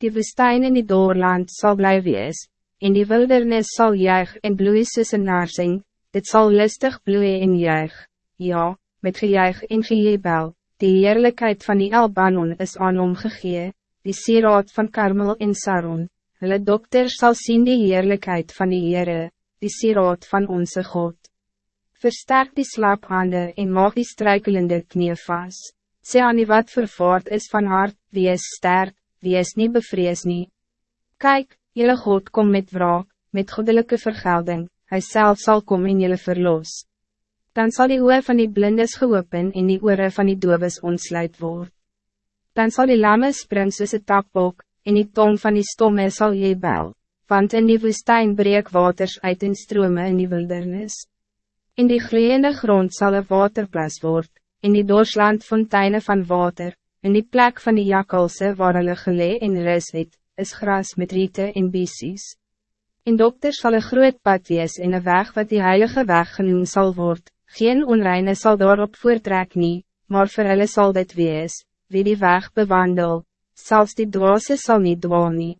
Die woestijn in die doorland zal blij wees, in die wildernis zal juig en bloei soos een narsing, dit zal lustig bloeien en juig, ja, met gejuig en gejebel, die heerlijkheid van die Albanon is aan hom gegee, die sieraad van Karmel en Saron, hulle dokter zal zien die heerlijkheid van die Heere, die sieraad van onze God. Versterk die slaaphande en maak die struikelende knie vast. Sê aan die wat vervaard is van hart, wie is sterk, wie is niet bevrees nie. Kijk, jelle God kom met wraak, met goddelijke vergelding, hij zelf zal komen en jelle verlos. Dan zal die oor van die blindes geopen en die oore van die doobes ontsluit word. Dan zal die lamme spring soos een takbok, en die tong van die stomme zal je bel, want in die woestijn breek waters uit in strome in die wildernis. In die gloeiende grond zal een waterplas worden, in die doorsland fonteinen van water, in die plek van die jakkalse waar hulle gelee en ris het, is gras met riete en bisies. In dokters zal een groot pad wees in een weg wat die heilige weg genoemd zal worden. geen onreine zal daarop voortrek nie, maar voor hulle zal dit wees, wie die weg bewandel, zelfs die dwaase zal niet dwaal nie.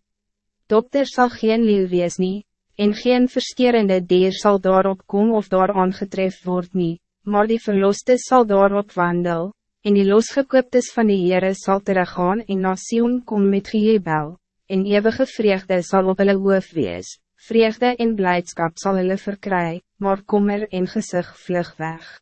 Dokter zal geen leeuw wees nie, en geen verskerende dier zal daarop komen of daar aangetref word nie, maar die verloste zal daarop wandel, en die losgekooptes van die Heere sal teruggaan en na Sion kom met gejebel, en eeuwige vreugde zal op hulle hoof wees, vreugde en blijdschap zal hulle verkry, maar kommer en gezicht vlug weg.